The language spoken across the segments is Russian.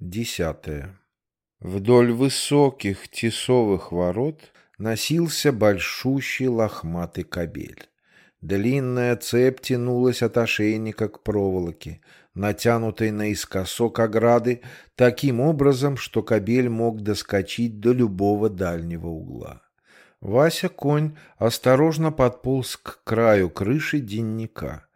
Десятое. Вдоль высоких тесовых ворот носился большущий лохматый кобель. Длинная цепь тянулась от ошейника к проволоке, натянутой наискосок ограды, таким образом, что кобель мог доскочить до любого дальнего угла. Вася конь осторожно подполз к краю крыши денника.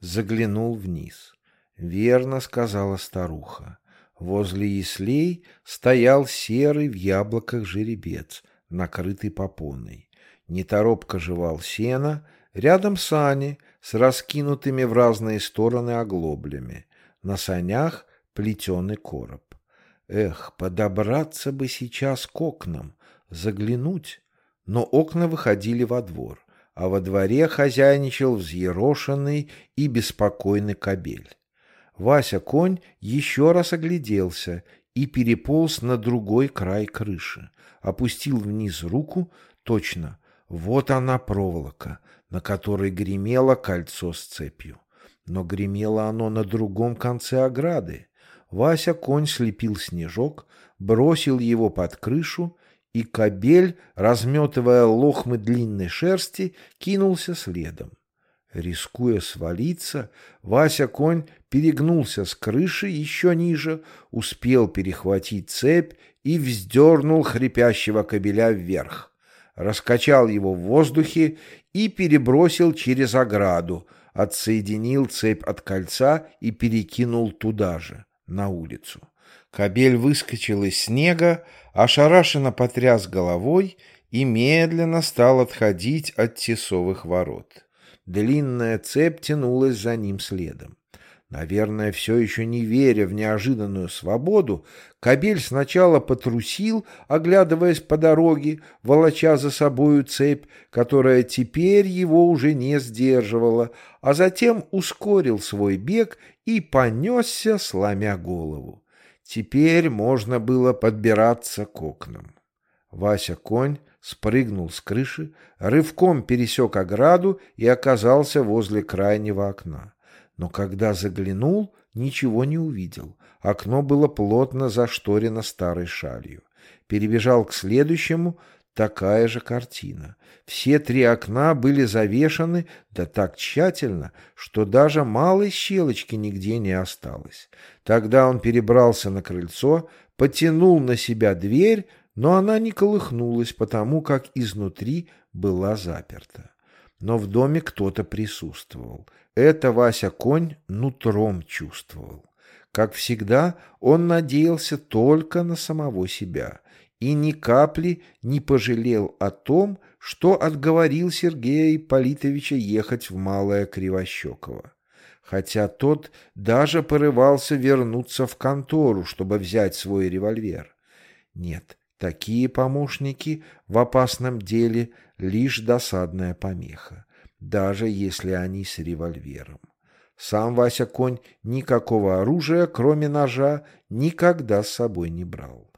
Заглянул вниз. «Верно», — сказала старуха. Возле яслей стоял серый в яблоках жеребец, накрытый попоной. Неторопко жевал сено, рядом сани с раскинутыми в разные стороны оглоблями. На санях плетеный короб. Эх, подобраться бы сейчас к окнам, заглянуть. Но окна выходили во двор, а во дворе хозяйничал взъерошенный и беспокойный кобель. Вася конь еще раз огляделся и переполз на другой край крыши, опустил вниз руку, точно, вот она проволока, на которой гремело кольцо с цепью. Но гремело оно на другом конце ограды. Вася конь слепил снежок, бросил его под крышу, и кобель, разметывая лохмы длинной шерсти, кинулся следом. Рискуя свалиться, Вася конь перегнулся с крыши еще ниже, успел перехватить цепь и вздернул хрипящего кобеля вверх. Раскачал его в воздухе и перебросил через ограду, отсоединил цепь от кольца и перекинул туда же, на улицу. Кобель выскочил из снега, ошарашенно потряс головой и медленно стал отходить от тесовых ворот. Длинная цепь тянулась за ним следом. Наверное, все еще не веря в неожиданную свободу, кобель сначала потрусил, оглядываясь по дороге, волоча за собою цепь, которая теперь его уже не сдерживала, а затем ускорил свой бег и понесся, сломя голову. Теперь можно было подбираться к окнам. Вася-конь спрыгнул с крыши, рывком пересек ограду и оказался возле крайнего окна. Но когда заглянул, ничего не увидел. Окно было плотно зашторено старой шалью. Перебежал к следующему, такая же картина. Все три окна были завешаны, да так тщательно, что даже малой щелочки нигде не осталось. Тогда он перебрался на крыльцо, потянул на себя дверь, но она не колыхнулась, потому как изнутри была заперта. Но в доме кто-то присутствовал. Это Вася Конь нутром чувствовал. Как всегда, он надеялся только на самого себя и ни капли не пожалел о том, что отговорил Сергея Ипполитовича ехать в Малое Кривощеково. Хотя тот даже порывался вернуться в контору, чтобы взять свой револьвер. Нет, Такие помощники в опасном деле лишь досадная помеха, даже если они с револьвером. Сам Вася Конь никакого оружия, кроме ножа, никогда с собой не брал.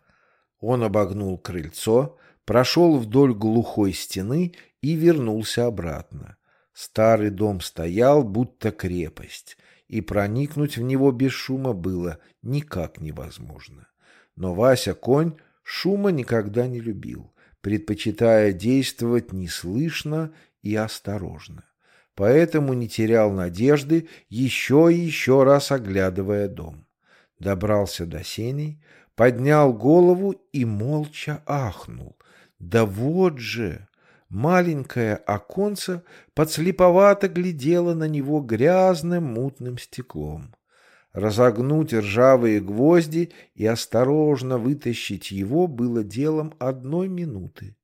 Он обогнул крыльцо, прошел вдоль глухой стены и вернулся обратно. Старый дом стоял, будто крепость, и проникнуть в него без шума было никак невозможно. Но Вася Конь Шума никогда не любил, предпочитая действовать неслышно и осторожно. Поэтому не терял надежды, еще и еще раз оглядывая дом. Добрался до сеней, поднял голову и молча ахнул. Да вот же! Маленькое оконце подслеповато глядело на него грязным мутным стеклом разогнуть ржавые гвозди и осторожно вытащить его было делом одной минуты.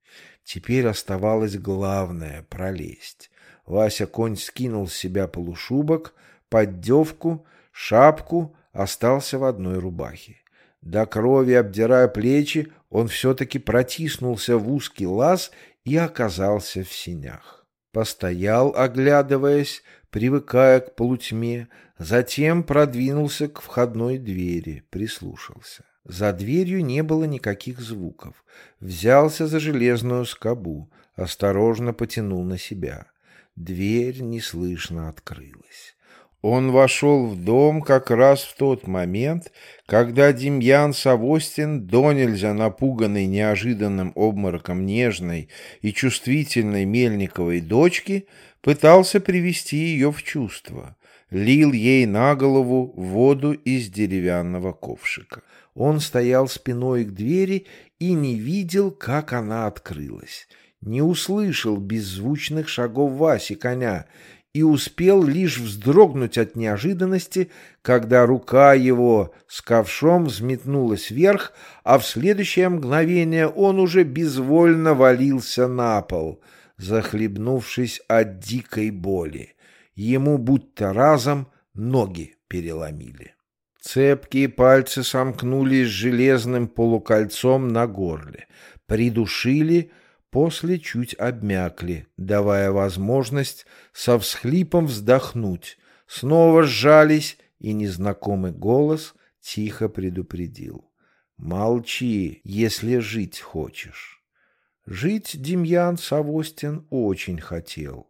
Теперь оставалось главное — пролезть. Вася конь скинул с себя полушубок, поддевку, шапку, остался в одной рубахе. До крови обдирая плечи, он все-таки протиснулся в узкий лаз и оказался в синях. Постоял, оглядываясь, привыкая к полутьме, затем продвинулся к входной двери, прислушался. За дверью не было никаких звуков. Взялся за железную скобу, осторожно потянул на себя. Дверь неслышно открылась. Он вошел в дом как раз в тот момент, когда Демьян Савостин, до нельзя напуганный неожиданным обмороком нежной и чувствительной Мельниковой дочки, пытался привести ее в чувство, лил ей на голову воду из деревянного ковшика. Он стоял спиной к двери и не видел, как она открылась, не услышал беззвучных шагов Васи коня и успел лишь вздрогнуть от неожиданности, когда рука его с ковшом взметнулась вверх, а в следующее мгновение он уже безвольно валился на пол, захлебнувшись от дикой боли. Ему будто разом ноги переломили. Цепкие пальцы сомкнулись железным полукольцом на горле, придушили, После чуть обмякли, давая возможность со всхлипом вздохнуть. Снова сжались, и незнакомый голос тихо предупредил. «Молчи, если жить хочешь». Жить Демьян Савостин очень хотел.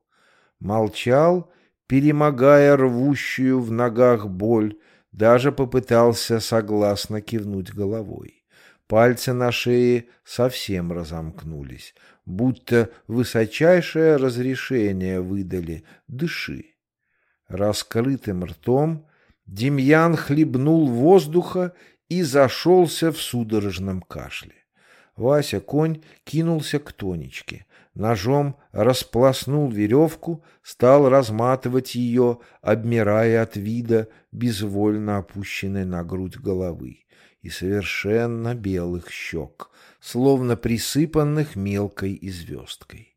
Молчал, перемогая рвущую в ногах боль, даже попытался согласно кивнуть головой. Пальцы на шее совсем разомкнулись, будто высочайшее разрешение выдали «дыши». Раскрытым ртом Демьян хлебнул воздуха и зашелся в судорожном кашле. Вася конь кинулся к Тонечке, ножом распласнул веревку, стал разматывать ее, обмирая от вида безвольно опущенной на грудь головы и совершенно белых щек, словно присыпанных мелкой звездкой.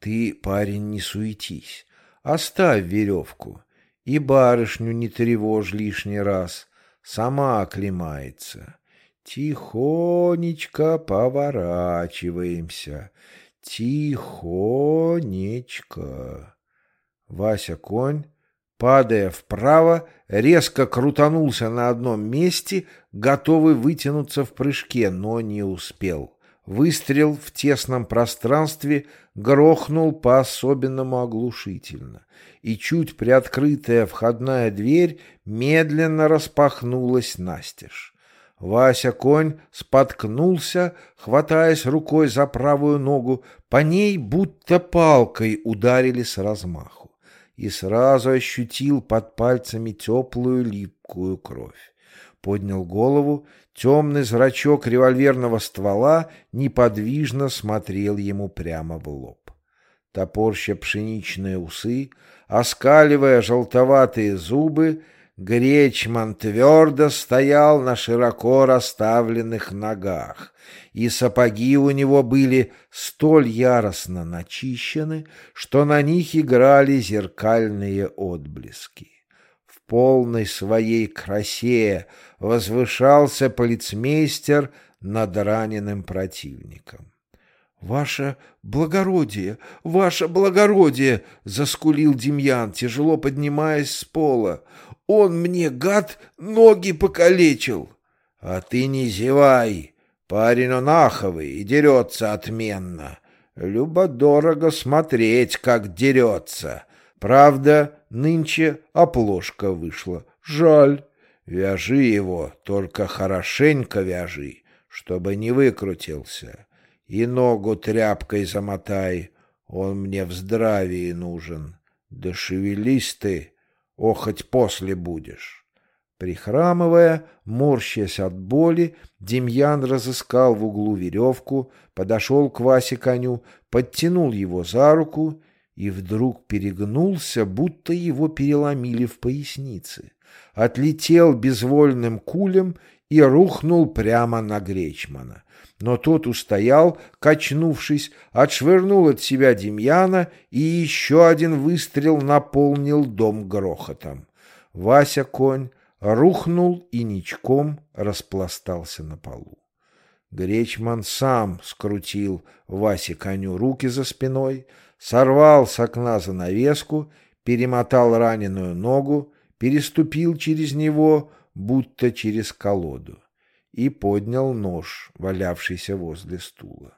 Ты, парень, не суетись, оставь веревку, и барышню не тревожь лишний раз, сама оклемается. Тихонечко поворачиваемся, тихонечко. Вася конь падая вправо, резко крутанулся на одном месте, готовый вытянуться в прыжке, но не успел. Выстрел в тесном пространстве грохнул по-особенному оглушительно, и чуть приоткрытая входная дверь медленно распахнулась настежь. Вася конь споткнулся, хватаясь рукой за правую ногу, по ней будто палкой ударили с размаху и сразу ощутил под пальцами теплую липкую кровь. Поднял голову, темный зрачок револьверного ствола неподвижно смотрел ему прямо в лоб. Топорща пшеничные усы, оскаливая желтоватые зубы, Гречман твердо стоял на широко расставленных ногах, и сапоги у него были столь яростно начищены, что на них играли зеркальные отблески. В полной своей красе возвышался полицмейстер над раненым противником. «Ваше благородие! Ваше благородие!» — заскулил Демьян, тяжело поднимаясь с пола. Он мне, гад, ноги покалечил. А ты не зевай. Парень он аховый и дерется отменно. Любо-дорого смотреть, как дерется. Правда, нынче оплошка вышла. Жаль. Вяжи его, только хорошенько вяжи, чтобы не выкрутился. И ногу тряпкой замотай, он мне в здравии нужен. Да шевелись ты, о, хоть после будешь. Прихрамывая, морщась от боли, Демьян разыскал в углу веревку, подошел к Васе коню, подтянул его за руку и вдруг перегнулся, будто его переломили в пояснице. Отлетел безвольным кулем и рухнул прямо на Гречмана. Но тот устоял, качнувшись, отшвырнул от себя Демьяна, и еще один выстрел наполнил дом грохотом. Вася конь рухнул и ничком распластался на полу. Гречман сам скрутил Васе коню руки за спиной, сорвал с окна занавеску, перемотал раненую ногу, переступил через него, будто через колоду и поднял нож, валявшийся возле стула.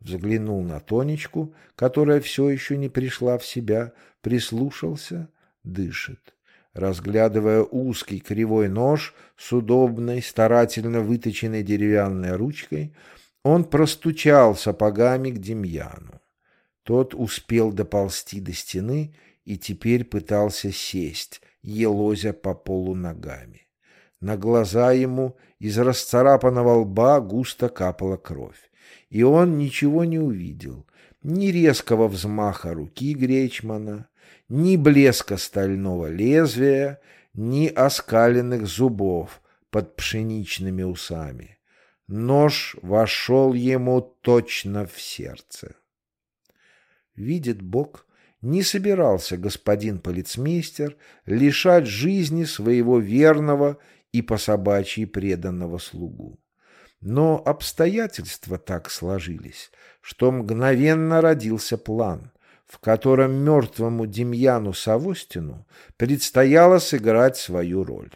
Взглянул на Тонечку, которая все еще не пришла в себя, прислушался, дышит. Разглядывая узкий кривой нож с удобной, старательно выточенной деревянной ручкой, он простучал сапогами к Демьяну. Тот успел доползти до стены и теперь пытался сесть, елозя по полу ногами. На глаза ему из расцарапанного лба густо капала кровь, и он ничего не увидел, ни резкого взмаха руки Гречмана, ни блеска стального лезвия, ни оскаленных зубов под пшеничными усами. Нож вошел ему точно в сердце. Видит Бог, не собирался господин полицмейстер лишать жизни своего верного и по собачьи преданного слугу. Но обстоятельства так сложились, что мгновенно родился план, в котором мертвому Демьяну Савостину предстояло сыграть свою роль.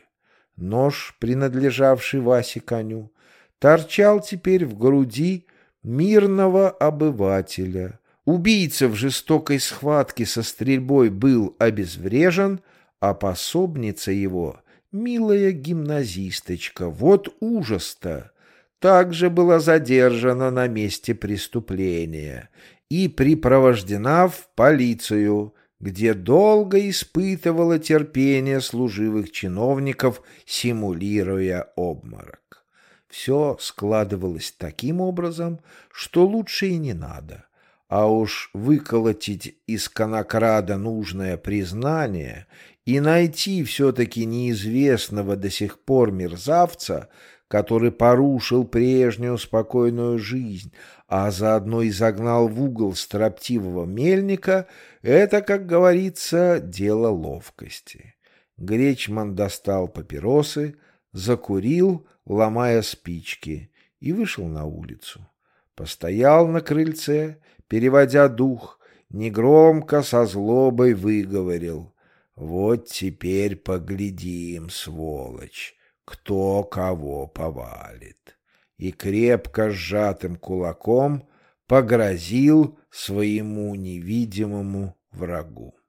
Нож, принадлежавший Васе коню, торчал теперь в груди мирного обывателя, Убийца в жестокой схватке со стрельбой был обезврежен, а пособница его, милая гимназисточка, вот ужас-то, также была задержана на месте преступления и припровождена в полицию, где долго испытывала терпение служивых чиновников, симулируя обморок. Все складывалось таким образом, что лучше и не надо а уж выколотить из конокрада нужное признание и найти все-таки неизвестного до сих пор мерзавца, который порушил прежнюю спокойную жизнь, а заодно и загнал в угол строптивого мельника, это, как говорится, дело ловкости. Гречман достал папиросы, закурил, ломая спички, и вышел на улицу. Постоял на крыльце переводя дух, негромко со злобой выговорил. «Вот теперь поглядим, сволочь, кто кого повалит». И крепко сжатым кулаком погрозил своему невидимому врагу.